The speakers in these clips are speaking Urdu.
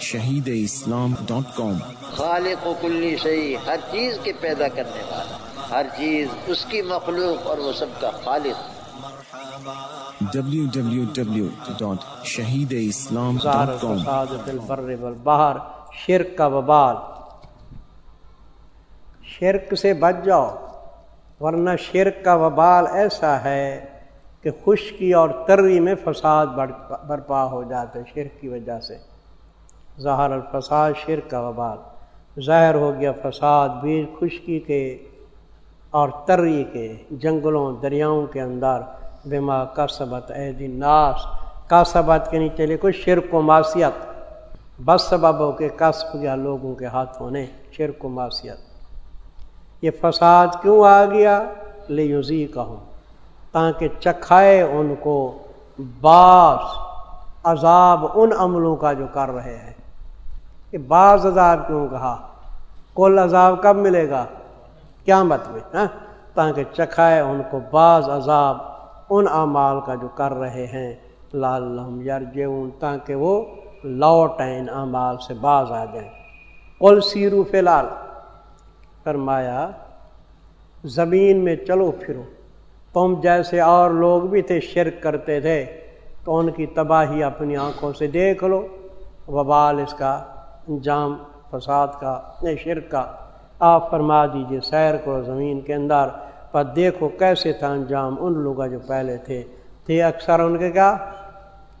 شہید اسلام ڈاٹ کام۔ خالق و کلی شہی ہر چیز کے پیدا کرنے والا ہر چیز اس کی مخلوق اور وہ سب کا خالق۔ www.shahideislam.com باہر شرک کا وبال۔ شرک سے بچ جاؤ ورنہ شرک کا وبال ایسا ہے کہ خشکی اور تری میں فساد برپا ہو جاتے شرک کی وجہ سے۔ ظاہر الفساد، شرک کا وبال۔ ظاہر ہو گیا فساد بیج خشکی کے اور تری کے جنگلوں، دریاؤں کے اندر۔ بما کا سبت دن ناس کا سبت کے نیچے لکھو شرک و معاشیت بس سبب ہو کے کسب گیا لوگوں کے ہاتھوں نے شرک و معاشیت یہ فساد کیوں آ گیا؟ لے یوزی کہوں تاکہ چکھائے ان کو بعض عذاب ان عملوں کا جو کر رہے ہیں۔ کہ بعض عذاب کیوں کہا؟ کل عذاب کب ملے گا؟ کیا مت میں ہاں؟ تاکہ چکھائے ان کو بعض عذاب ان اعمال کا جو کر رہے ہیں لال یار تاکہ وہ لوٹیں ان اعمال سے باز آ جائیں۔ کل سیرو فی الحال فرمایا، زمین میں چلو پھرو۔ تم جیسے اور لوگ بھی تھے، شرک کرتے تھے، تو ان کی تباہی اپنی آنکھوں سے دیکھ لو۔ وبال اس کا انجام، فساد کا شرک کا، آپ فرما دیجیے سیر کرو زمین کے اندر، پر دیکھو کیسے تھا انجام ان لوگوں جو پہلے تھے۔ تھے اکثر ان کے کیا؟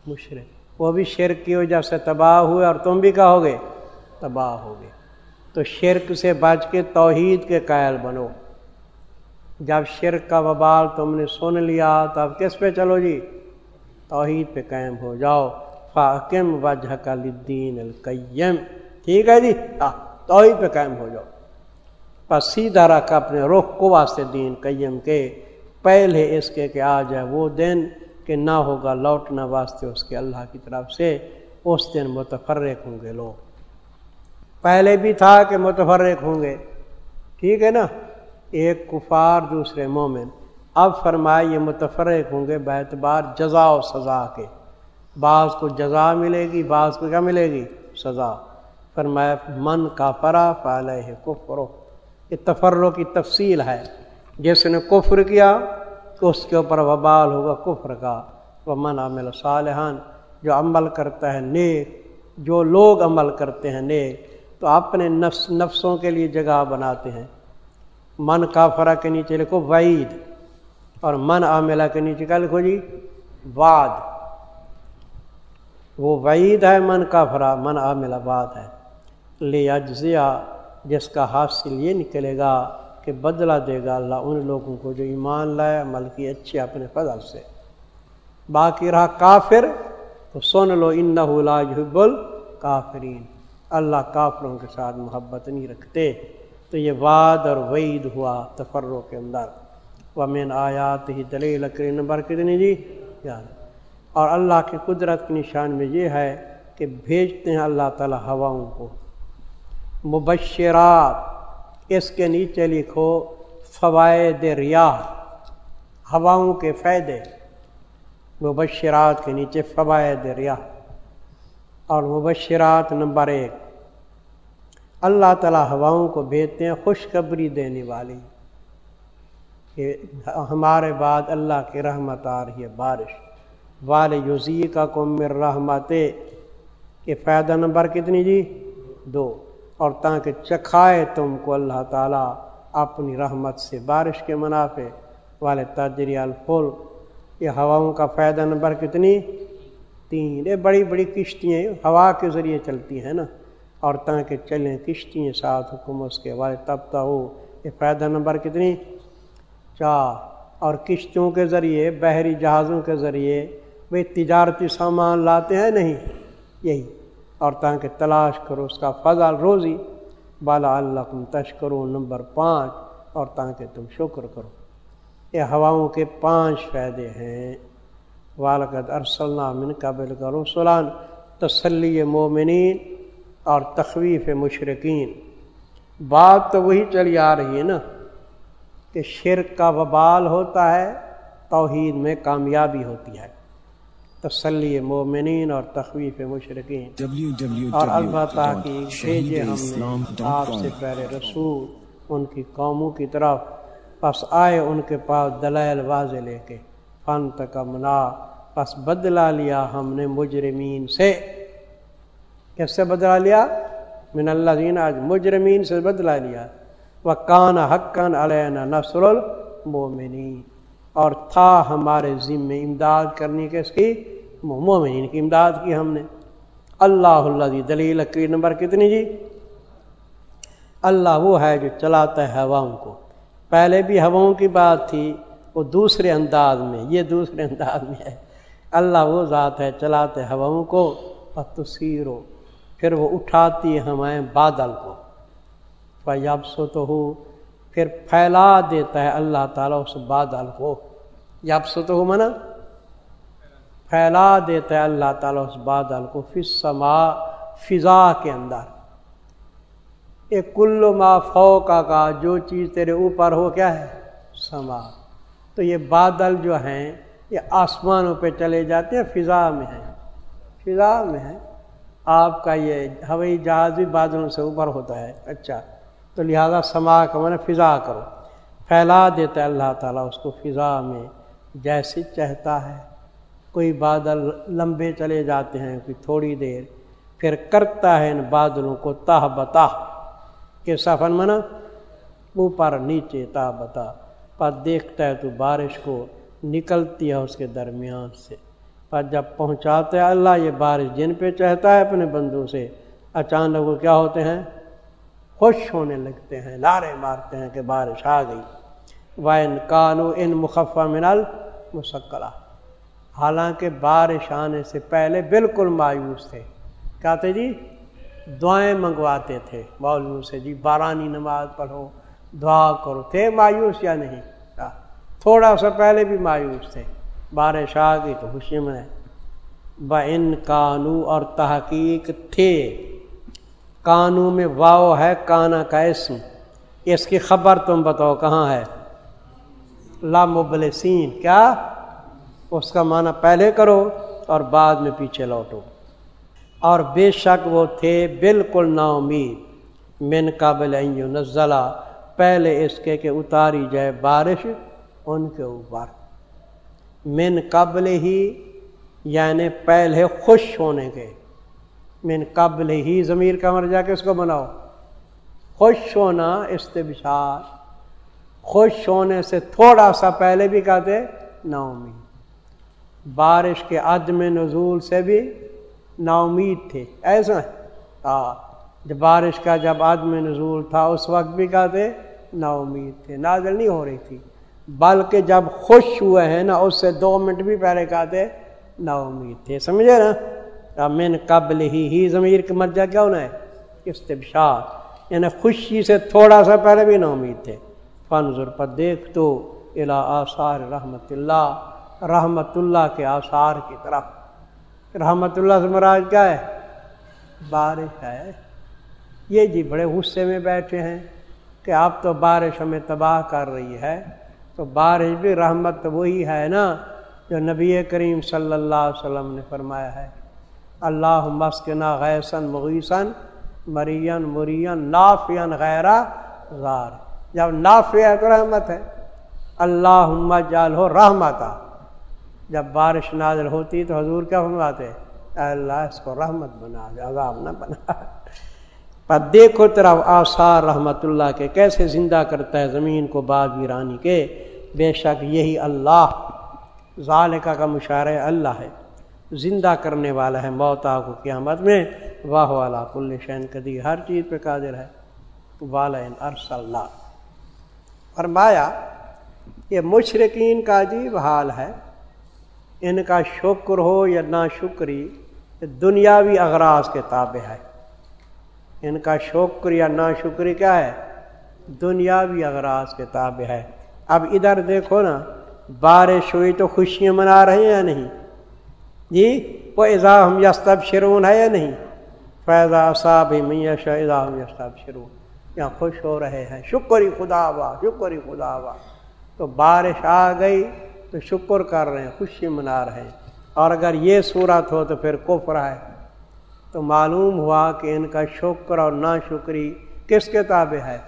مشرق وہ بھی شرک کی وجہ سے تباہ ہوئے اور تم بھی کہو گے تباہ ہوگے۔ تو شرک سے بچ کے توحید کے قائل بنو۔ جب شرک کا وبال تم نے سن لیا، تب کس پہ چلو جی؟ توحید پہ قائم ہو جاؤ۔ فاقم وجہ کا لدین القیم۔ ٹھیک ہے جی؟ توحید پہ قائم ہو جاؤ۔ بس سیدھا رکھ اپنے رخ کو واسطے دین قیم کے۔ پہلے اس کے کہ آ جائے وہ دن کہ نہ ہوگا، لوٹنا واسطے اس کے اللہ کی طرف سے۔ اس دن متفرق ہوں گے لوگ۔ پہلے بھی تھا کہ متفرق ہوں گے۔ ٹھیک ہے نا؟ ایک کفار، دوسرے مومن۔ اب فرمائے یہ متفرق ہوں گے بعتبار جزا و سزا کے۔ بعض کو جزا ملے گی، بعض کو کیا ملے گی؟ سزا۔ فرمائے من کا فرا فعال ہے کفرو یہ تفروں کی تفصیل ہے۔ جس نے کفر کیا تو اس کے اوپر وبال ہوگا کفر کا۔ وہ من عمل صالحان جو عمل کرتا ہے نیک، جو لوگ عمل کرتے ہیں نیک، تو اپنے نفس، نفسوں کے لیے جگہ بناتے ہیں۔ من کافرہ کے نیچے لکھو وعید، اور من عاملہ کے نیچے کیا لکھو جی؟ واد وہ وعید ہے، من کافرہ، من عاملہ واد ہے۔ لے اجزیا جس کا حاصل یہ نکلے گا کہ بدلہ دے گا اللہ ان لوگوں کو جو ایمان لائے، عمل کی اچھے اپنے فضل سے۔ باقی رہا کافر، تو سن لو ان حب الکافرین۔ اللہ کافروں کے ساتھ محبت نہیں رکھتے۔ تو یہ وعد اور وعید ہوا تفروں کے اندر۔ وہ مین آیات ہی دلیل لکڑی نمبر کتنی جی؟ یاد اور اللہ کی قدرت کی نشان میں یہ ہے کہ بھیجتے ہیں اللہ تعالیٰ ہواؤں کو۔ مبشرات، اس کے نیچے لکھو فوائد ریاح ہواؤں کے فائدے۔ مبشرات کے نیچے فوائد ریاح اور مبشرات نمبر ایک، اللہ تعالیٰ ہواؤں کو بھیجتے ہیں خوشخبری دینے والی۔ کہ ہمارے بعد اللہ کی رحمت آ رہی ہے، بارش۔ وال یوزی کا کمر رحمت کہ فائدہ نمبر کتنی جی؟ دو۔ اور تاکہ چکھائے تم کو اللہ تعالیٰ اپنی رحمت سے بارش کے منافع والے تجری الفل یہ ہواؤں کا فائدہ نمبر کتنی؟ تین۔ یہ بڑی بڑی کشتیاں ہوا کے ذریعے چلتی ہیں نا۔ اور تاکہ چلیں کشتیں ساتھ حکم اس کے والے تب ہو۔ یہ فائدہ نمبر کتنی؟ چار۔ اور کشتیوں کے ذریعے، بحری جہازوں کے ذریعے بھائی تجارتی سامان لاتے ہیں نہیں؟ یہی۔ اور تاکہ تلاش کرو اس کا فضل روزی، بالا اللہ تشکرو نمبر پانچ، اور تاکہ تم شکر کرو۔ یہ ہواؤں کے پانچ فائدے ہیں۔ والد ارسل من قبل کرو سلان تسلی مومنین اور تخویف مشرقین بات تو وہی چلی آ رہی ہے نا کہ شرک کا وبال ہوتا ہے، توحید میں کامیابی ہوتی ہے۔ تسلی مومنین اور تخویف مشرقین اور البتہ کی بھیجے ہم نے آپ سے پہلے رسول ان کی قوموں کی طرف۔ پس آئے ان کے پاس دلائل واضح لے کے۔ فن تک منا پس بدلا لیا ہم نے مجرمین سے۔ کیسے سے بدلا لیا؟ من اللہ دین آج مجرمین سے بدلا لیا۔ وہ کان حقن علیہ نسر المومنین۔ اور تھا ہمارے ذمے امداد کرنے کے اس کی مومنین کی امداد کی ہم نے۔ اللہ اللہ دی دلیل کی نمبر کتنی جی؟ اللہ وہ ہے جو چلاتا ہے ہواؤں کو۔ پہلے بھی ہواؤں کی بات تھی، وہ دوسرے انداز میں، یہ دوسرے انداز میں ہے۔ اللہ وہ ذات ہے چلاتے ہواؤں کو اور پھر وہ اٹھاتی ہے ہمیں بادل کو۔ یاب سو تو ہو پھر پھیلا دیتا ہے اللہ تعالیٰ اس بادل کو۔ یاب سو تو ہو منا پھیلا دیتا ہے اللہ تعالیٰ اس بادل کو فسما فضا کے اندر۔ ایک کل ما فو کا جو چیز تیرے اوپر ہو، کیا ہے؟ سما تو یہ بادل جو ہیں، یہ آسمانوں پہ چلے جاتے ہیں، فضا میں ہیں۔ فضا میں ہیں۔ آپ کا یہ ہوائی جہاز بھی بادلوں سے اوپر ہوتا ہے۔ اچھا۔ تو لہذا سما کا من فضا کرو۔ پھیلا دیتا ہے اللہ تعالیٰ اس کو فضا میں۔ جیسے چہتا ہے۔ کوئی بادل لمبے چلے جاتے ہیں، کوئی تھوڑی دیر پھر کرتا ہے ان بادلوں کو تاہ بتا کہ سفن منا، اوپر نیچے تاہ بتا پر دیکھتا ہے تو بارش کو نکلتی ہے اس کے درمیان سے۔ پر جب پہنچاتے اللہ، یہ بارش جن پہ چاہتا ہے اپنے بندوں سے، اچانک وہ کیا ہوتے ہیں؟ خوش ہونے لگتے ہیں، لارے مارتے ہیں کہ بارش آ گئی۔ وائن کانو ان مخفہ منال مسکلا حالانکہ بارش آنے سے پہلے بالکل مایوس تھے۔ کیا تھے جی؟ دعائیں منگواتے تھے۔ مولویوں سے جی بارانی نماز پڑھو، دعا کرو۔ تھے مایوس یا نہیں؟ تھوڑا سا پہلے بھی مایوس تھے۔ بارش آ گئی تو خوشی میں ب ان کانو، اور تحقیق تھے کانو میں واؤ ہے، کانا کا اسم۔ اس کی خبر تم بتاؤ کہاں ہے؟ لا مبلسین کیا؟ اس کا معنی پہلے کرو اور بعد میں پیچھے لوٹو۔ اور بے شک وہ تھے بالکل نا امید من قابل نزلہ پہلے اس کے کہ اتاری جائے بارش، ان کے اوپر۔ من قبل ہی یعنی پہلے خوش ہونے کے۔ من قبل ہی، ضمیر کا مر جا کے اس کو بناؤ؟ خوش ہونا، استبشار۔ خوش ہونے سے تھوڑا سا پہلے بھی کہتے نا امید بارش کے عدم نزول سے بھی نا امید تھے۔ ایسا ہاں جب بارش کا جب عدم نزول تھا، اس وقت بھی کہتے نا امید تھے۔ نازل نہیں ہو رہی تھی۔ بلکہ جب خوش ہوئے ہیں نا، اس سے دو منٹ بھی پہلے کہتے نا امید تھے۔ سمجھے نا؟ من قبل ہی ہی ضمیر کے مرجا کیا ہونا ہے؟ استبشار۔ یعنی خوشی سے تھوڑا سا پہلے بھی نا امید تھے۔ فنظر پر دیکھ تو الا آثار رحمت اللہ رحمت اللہ کے آثار کی طرف۔ رحمت اللہ سے مراج کیا ہے؟ بارش ہے۔ یہ جی بڑے غصے میں بیٹھے ہیں کہ اب تو بارش ہمیں تباہ کر رہی ہے، تو بارش بھی رحمت وہی ہے نا جو نبی کریم صلی اللہ علیہ وسلم نے فرمایا ہے۔ اللہ مسکنا غیسن مغیثن مرین مرین نافین غیرہ غار جب نافیہ ہے تو رحمت ہے۔ اللہ جال ہو رحمت جب بارش نازل ہوتی تو حضور کیا فرماتے اللہ، اس کو رحمت بنا دے عذاب نہ بنا۔ پر دیکھو طرف آثار رحمت اللہ کے کیسے زندہ کرتا ہے زمین کو بعد ویرانی کے۔ بے شک یہی اللہ ظالقہ کا مشاعر اللہ ہے۔ زندہ کرنے والا ہے موتا کو قیامت میں۔ واہ والا، کل شین کدی ہر چیز پہ قادر ہے۔ والا ارس اللہ فرمایا، یہ مشرقین کا عجیب حال ہے۔ ان کا شکر ہو یا نا شکری دنیاوی اغراض کے تابع ہے۔ ان کا شکر یا نا شکری کیا ہے؟ دنیاوی اغراض کے تابع ہے۔ اب ادھر دیکھو نا، بارش ہوئی تو خوشیاں منا رہے ہیں یا نہیں؟ جی وہ اضا ہم یستب شرون ہے یا نہیں؟ فیضا صاحب میش اضا ہم یستب شرون یہاں خوش ہو رہے ہیں۔ شکر ہی خدا وا، شکر ہی خدا وا۔ تو بارش آ گئی تو شکر کر رہے ہیں، خوشی منا رہے ہیں۔ اور اگر یہ صورت ہو تو پھر کفر ہے۔ تو معلوم ہوا کہ ان کا شکر اور نا شکری کس کتاب ہے؟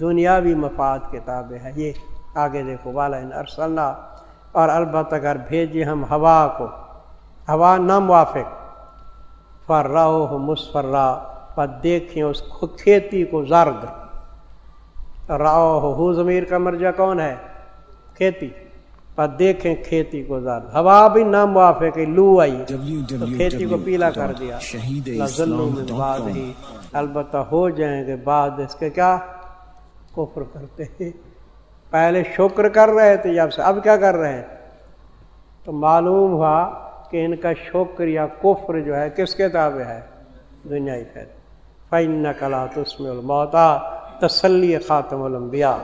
دنیاوی مفاد کتاب ہے۔ یہ آگے دیکھو، والا ارسلہ اور البتہ اگر بھیجے ہم ہوا کو، ہوا نہ موافق فر ہو مسفرا پر دیکھیں اس کھیتی کو زرد راؤ ہو ضمیر کا مرجع کون ہے؟ کھیتی۔ پر دیکھیں کھیتی کو زرد ہوا بھی نہ موافق لو آئی۔ تو کھیتی کو پیلا کر دیا۔ بعد ہی۔ البتہ ہو جائیں گے بعد اس کے کیا؟ کفر کرتے ہیں۔ پہلے شکر کر رہے تھے جب سے اب کیا کر رہے ہیں؟ تو معلوم ہوا کہ ان کا شکر یا کفر جو ہے کس کے تابع ہے؟ دنیا پھر فین کلا تسم الموتا تسلی خاتم الانبیاء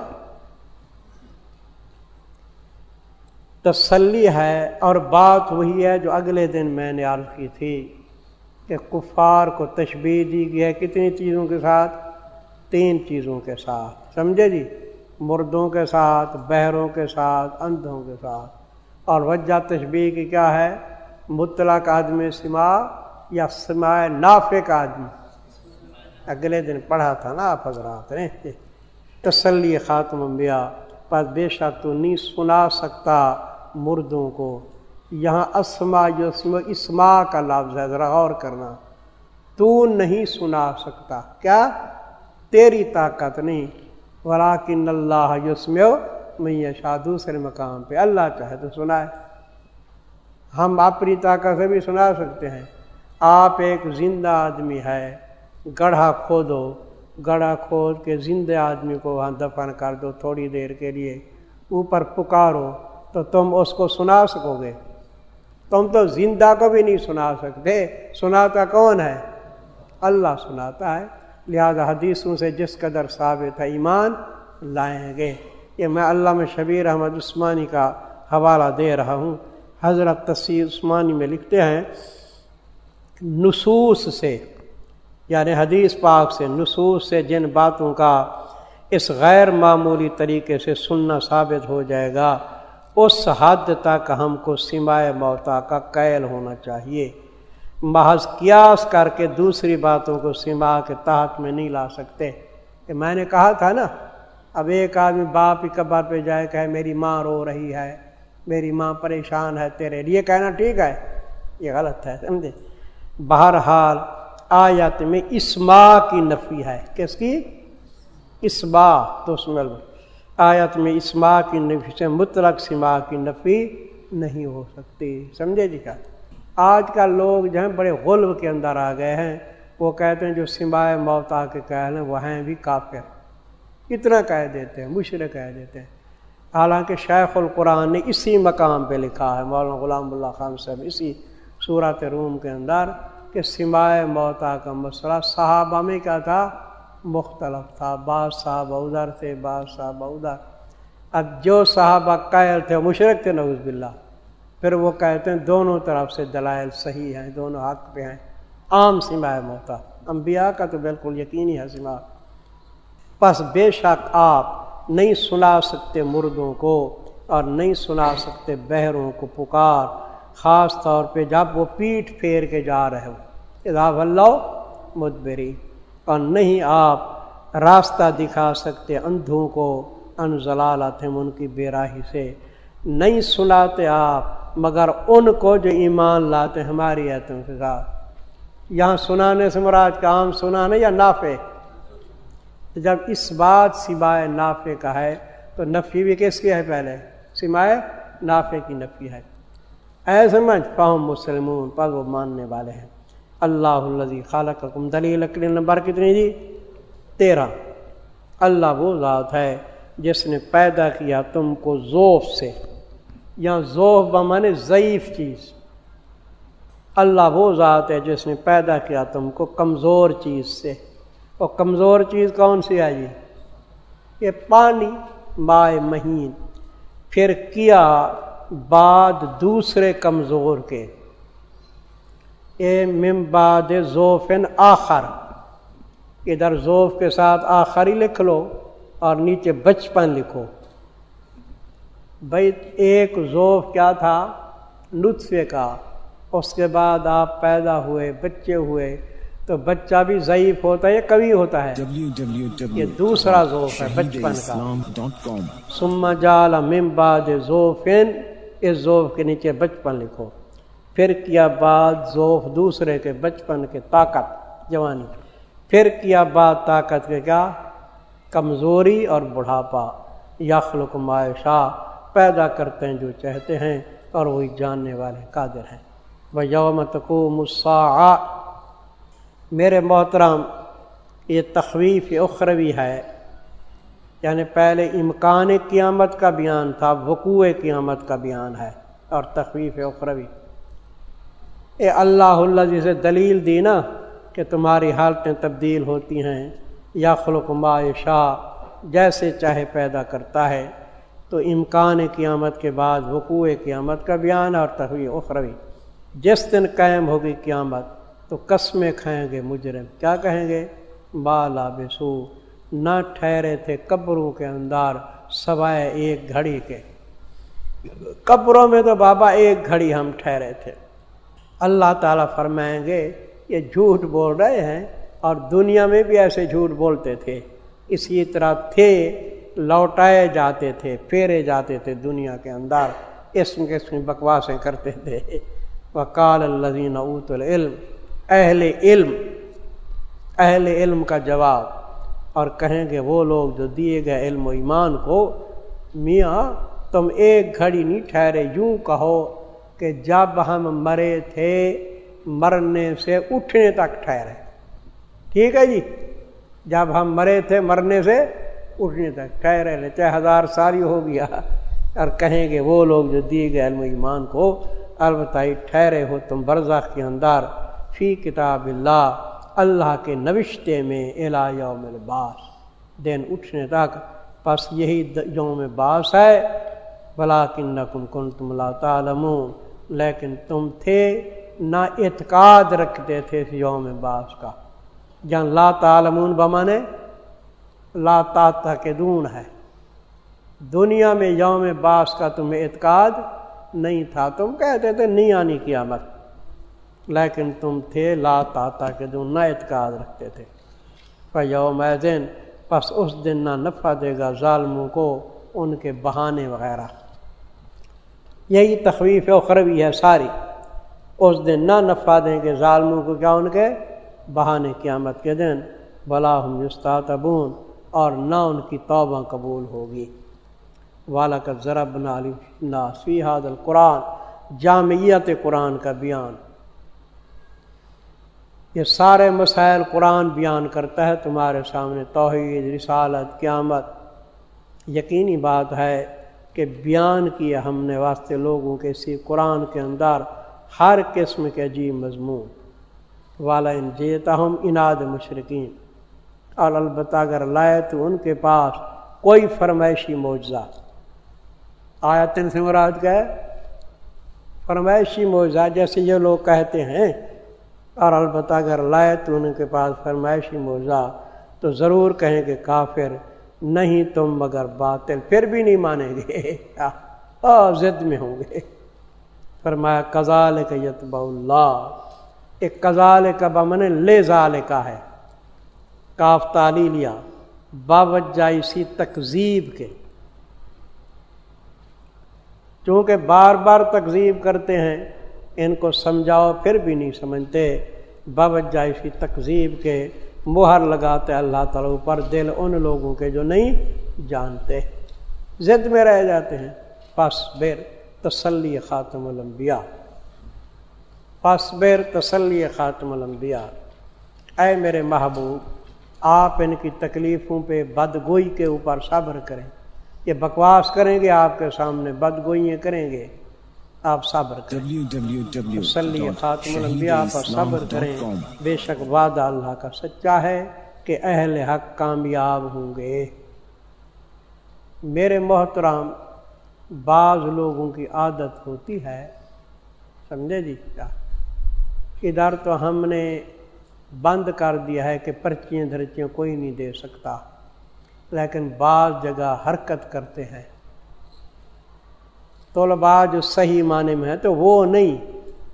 تسلی ہے اور بات وہی ہے جو اگلے دن میں نے عرض کی تھی کہ کفار کو تشبیح دی گئی ہے کتنی چیزوں کے ساتھ؟ تین چیزوں کے ساتھ۔ سمجھے جی؟ مردوں کے ساتھ بہروں کے ساتھ، اندھوں کے ساتھ۔ اور وجہ تشبیح کی کیا ہے؟ مطلق آدمی سما یا سمائے نافع کا آدمی۔ اگلے دن پڑھا تھا نا آپ حضرات نے۔ تسلی خاتم انبیاء، پر بے شک تو نہیں سنا سکتا مردوں کو۔ یہاں اسما جو اسما کا لفظ ہے، ذرا غور کرنا۔ تو نہیں سنا سکتا۔ کیا؟ تیری طاقت نہیں۔ ولاکن اللہ یسم میں شاہ دوسرے مقام پہ اللہ چاہے تو سنا ہے ہم اپنی طاقت سے بھی سنا سکتے ہیں۔ آپ ایک زندہ آدمی ہے۔ گڑھا کھودو گڑھا کھود کے زندہ آدمی کو وہاں دفن کر دو تھوڑی دیر کے لیے، اوپر پکارو تو تم اس کو سنا سکو گے۔ تم تو زندہ کو بھی نہیں سنا سکتے، سناتا کون ہے؟ اللہ سناتا ہے۔ لہذا حدیثوں سے جس قدر ثابت ہے ایمان، لائیں گے۔ یہ میں علامہ شبیر احمد عثمانی کا حوالہ دے رہا ہوں۔ حضرت تصیر عثمانی میں لکھتے ہیں، نصوص سے یعنی حدیث پاک سے، نصوص سے جن باتوں کا اس غیر معمولی طریقے سے سننا ثابت ہو جائے گا، اس حد تک ہم کو سمائے موتا کا قیل ہونا چاہیے۔ محض قیاس کر کے دوسری باتوں کو سما کے تحت میں نہیں لا سکتے۔ کہ میں نے کہا تھا نا، اب ایک آدمی باپ ہی قبر پہ جائے کہ میری ماں رو رہی ہے، میری ماں پریشان ہے تیرے لیے، کہنا ٹھیک ہے، یہ غلط ہے، سمجھے؟ بہرحال آیت میں اسما کی نفی ہے۔ کس کی؟ اسما، تو سمل آیت میں اسما کی نفی سے مطلق سما کی نفی نہیں ہو سکتی۔ سمجھے جی کیا؟ آج کل لوگ جو ہیں بڑے غلب کے اندر آ گئے ہیں۔ وہ کہتے ہیں جو سمائے موتا کے کہہ لیں وہ ہیں بھی کافر۔ اتنا کہہ دیتے ہیں، مشرق کہہ دیتے ہیں۔ حالانکہ شیخ القرآن نے اسی مقام پہ لکھا ہے، مولانا غلام اللہ خان صاحب، اسی صورت روم کے اندر۔ کہ سمائے موتا کا مسئلہ صحابہ میں کیا تھا؟ مختلف تھا۔ بعض صاحب ادھر تھے، بعض صاحب ادھر۔ اب جو صحابہ قائل تھے مشرق تھے نوز باللہ۔ پھر وہ کہتے ہیں دونوں طرف سے دلائل صحیح ہیں، دونوں حق پہ ہیں۔ عام سمائے موتا۔ انبیاء کا تو بالکل یقینی ہے سما بس بے شک آپ نہیں سنا سکتے مردوں کو اور نہیں سنا سکتے بہروں کو پکار۔ خاص طور پہ جب وہ پیٹ پھیر کے جا رہے ہو اضاف اللہ مدبری اور نہیں آپ راستہ دکھا سکتے اندھوں کو ان ضلالت ان کی بے راہی سے۔ نہیں سناتے آپ، مگر ان کو جو ایمان لاتے ہماری ایتوں کے ساتھ۔ یہاں سنانے سے مراد کا عام سنانے یا نافے جب اس بات سوائے نافے کا ہے، تو نفی بھی کس کی ہے پہلے؟ سمائے نافے کی نفی ہے۔ اے سمجھ فہم مسلمون پر وہ ماننے والے ہیں۔ اللہ الزی خالق حکم دلیل نمبر کتنی جی تیرہ اللہ وہ ذات ہے جس نے پیدا کیا تم کو ذوف سے، یا ذوف بمانے ضعیف چیز۔ اللہ وہ ذات ہے جس نے پیدا کیا تم کو کمزور چیز سے۔ اور کمزور چیز کون سی آئی جی؟ یہ پانی مائے مہین۔ پھر کیا بعد دوسرے کمزور کے۔ اے ممباد ذوفن آخر۔ ادھر ذوف کے ساتھ آخر ہی لکھ لو اور نیچے بچپن لکھو۔ بھائی ایک ذوف کیا تھا؟ نطفے کا۔ اس کے بعد آپ پیدا ہوئے بچے ہوئے۔ تو بچہ بھی ضعیف ہوتا ہے یا کبھی ہوتا ہے؟ یہ دوسرا ذوف ہے بچپن کا۔ سما جال ممباد ذوفین اس ذوف کے نیچے بچپن لکھو۔ پھر کیا بعد ذوف دوسرے کے بچپن کے طاقت، جوانی۔ پھر کیا بعد طاقت کے کیا؟ کمزوری اور بڑھاپا۔ یخلق معاشا پیدا کرتے ہیں جو چاہتے ہیں اور وہی جاننے والے قادر ہیں۔ وہ یوم تکو مسا میرے محترم، یہ تخویف اخروی ہے۔ یعنی پہلے امکان قیامت کا بیان تھا، وقوع قیامت کا بیان ہے اور تخویف اخروی۔ اے اللہ اللہ جسے دلیل دی نا کہ تمہاری حالتیں تبدیل ہوتی ہیں۔ یا خلق شاہ جیسے چاہے پیدا کرتا ہے۔ تو امکان قیامت کے بعد وقوع قیامت کا بیان اور تخویف اخروی۔ جس دن قائم ہوگی قیامت، تو قسمیں کھائیں گے مجرم۔ کیا کہیں گے؟ بالا بسو نہ ٹھہرے تھے قبروں کے اندر سوائے ایک گھڑی کے۔ قبروں میں تو بابا ایک گھڑی ہم ٹھہرے تھے۔ اللہ تعالیٰ فرمائیں گے، یہ جھوٹ بول رہے ہیں اور دنیا میں بھی ایسے جھوٹ بولتے تھے۔ اسی طرح تھے، لوٹائے جاتے تھے، پھیرے جاتے تھے دنیا کے اندر۔ اسم قسم بکواسیں کرتے تھے۔ وکال الزین اوت العلم، اہل علم اہل علم کا جواب۔ اور کہیں گے وہ لوگ جو دیے گئے علم و ایمان کو، میاں تم ایک گھڑی نہیں ٹھہرے، یوں کہو کہ جب ہم مرے تھے، مرنے سے اٹھنے تک ٹھہرے۔ ٹھیک ہے جی؟ جب ہم مرے تھے، مرنے سے اٹھنے تک ٹھہرے۔ چاہے ہزار ساری ہو گیا۔ اور کہیں گے وہ لوگ جو دیے گئے علم و ایمان کو، البتہ ٹھہرے ہو تم برزخ کے اندر۔ فی کتاب اللہ۔ اللہ کے نوشتے میں الا یوم الباس دن اٹھنے تک بس یہی یوم باس ہے۔ بلا کن کن کن تم لا تعلم لیکن تم تھے نہ اعتقاد رکھتے تھے اس یوم باس کا۔ جہاں لا تعلمون بمانے لا تا کے دون ہے۔ دنیا میں یوم باس کا تمہیں اعتقاد نہیں تھا۔ تم کہتے تھے نہیں آنی قیامت۔ لیکن تم تھے لا تا کے جو نہ اعتقاد رکھتے تھے۔ یوم دن بس اس دن نہ نفع دے گا ظالموں کو ان کے بہانے وغیرہ۔ یہی تخویف اخروی ہے ساری۔ اس دن نہ نفع دیں گے ظالموں کو کیا ان کے؟ بہانے قیامت کے دن۔ بلا ہم یستاتبون اور نہ ان کی توبہ قبول ہوگی۔ والا کا ضرب نا حاد القرآن، جامعیت قرآن کا بیان۔ یہ سارے مسائل قرآن بیان کرتا ہے، تمہارے سامنے توحید، رسالت، قیامت۔ یقینی بات ہے کہ بیان کیا ہم نے واسطے لوگوں کے اسی قرآن کے اندر ہر قسم کے عجیب مضمون۔ والا ان جیتا ہم اناد مشرقین اور البتہ اگر لائے تو ان کے پاس کوئی فرمائشی معجزہ۔ آیا تن سے مراد کا ہے؟ فرمائشی معجزہ، جیسے یہ لوگ کہتے ہیں اور البتہ اگر لائے تو ان کے پاس فرمائشی موضاء تو ضرور کہیں کہ کافر نہیں تم مگر باطل، پھر بھی نہیں مانیں گے۔ ضد میں ہوں گے۔ فرمایا کزال کا یتب اللہ۔ ایک کزال کا بمن لے زال کا ہے۔ کاف تالی لیا۔ باوجہ اسی تقزیب کے۔ چونکہ بار بار تقزیب کرتے ہیں ان کو سمجھاؤ، پھر بھی نہیں سمجھتے۔ باوجہ اسی تقزیب کے مہر لگاتے اللہ تعالیٰ پر دل ان لوگوں کے جو نہیں جانتے۔ زد میں رہ جاتے ہیں۔ پس بیر تسلی خاتم الانبیاء۔ پس بیر تسلی خاتم الانبیاء۔ اے میرے محبوب، آپ ان کی تکلیفوں پہ بدگوئی کے اوپر صبر کریں۔ یہ بکواس کریں گے، آپ کے سامنے بدگوئیاں کریں گے۔ آپ صبر کریں۔ خاتم الانبیاء پر صبر کریں۔ بے شک وعدہ اللہ کا سچا ہے کہ اہل حق کامیاب ہوں گے۔ میرے محترام بعض لوگوں کی عادت ہوتی ہے سمجھے جی؟ کیا ادھر تو ہم نے بند کر دیا ہے کہ پرچیاں دھرچیاں کوئی نہیں دے سکتا لیکن بعض جگہ حرکت کرتے ہیں۔ طلبا جو صحیح معنی میں ہے تو وہ نہیں۔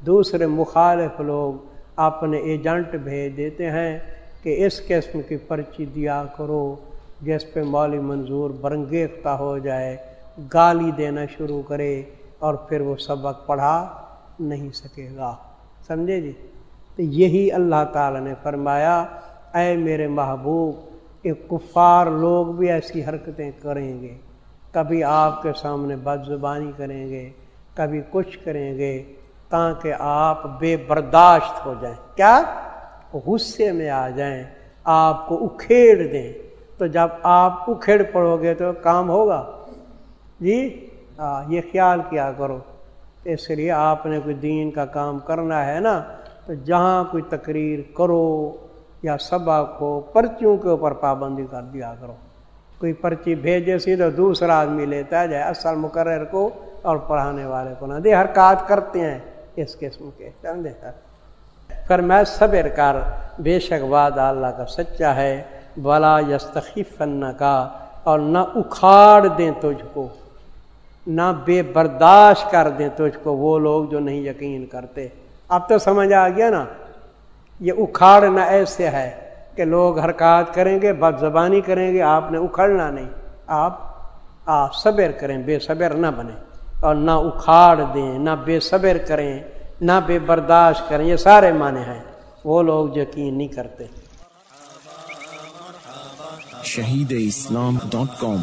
دوسرے مخالف لوگ اپنے ایجنٹ بھیج دیتے ہیں کہ اس قسم کی پرچی دیا کرو، جس پہ مولی منظور برنگیختہ ہو جائے، گالی دینا شروع کرے اور پھر وہ سبق پڑھا نہیں سکے گا۔ سمجھے جی؟ تو یہی اللہ تعالیٰ نے فرمایا، اے میرے محبوب، ایک کفار لوگ بھی ایسی حرکتیں کریں گے۔ کبھی آپ کے سامنے بد زبانی کریں گے، کبھی کچھ کریں گے تاکہ آپ بے برداشت ہو جائیں۔ کیا؟ غصے میں آ جائیں، آپ کو اکھیڑ دیں۔ تو جب آپ اکھیڑ پڑو گے تو کام ہوگا۔ جی؟ ہاں یہ خیال کیا کرو۔ اس لیے آپ نے کوئی دین کا کام کرنا ہے نا، تو جہاں کوئی تقریر کرو یا سبق ہو، پرچیوں کے اوپر پابندی کر دیا کرو۔ کوئی پرچی بھیجے سی تو دوسرا آدمی لیتا جائے اصل مقرر کو اور پڑھانے والے کو نہ دے۔ حرکات کرتے ہیں اس قسم کے، سمجھے؟ پھر میں صبر کر، بے شک وعدہ اللہ کا سچا ہے۔ بلا یستخیف کا اور نہ اکھاڑ دیں تجھ کو، نہ بے برداشت کر دیں تجھ کو وہ لوگ جو نہیں یقین کرتے۔ اب تو سمجھ آ گیا نا، یہ اکھاڑنا ایسے ہے۔ کہ لوگ حرکات کریں گے، بد زبانی کریں گے، آپ نے اکھڑنا نہیں۔ آپ آپ صبر کریں، بے صبر نہ بنے اور نہ اکھاڑ دیں، نہ بے صبر کریں، نہ بے برداشت کریں، یہ سارے معنی ہیں۔ وہ لوگ یقین نہیں کرتے۔ شہید اسلام ڈاٹ کام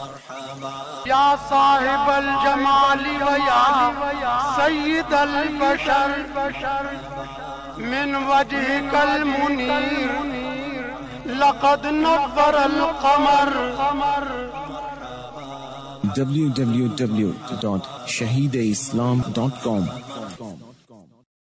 یا صاحب الجمال و یا سید البشر، من وجه کل منیر لقد نظر القمر۔ www.shahideislam.com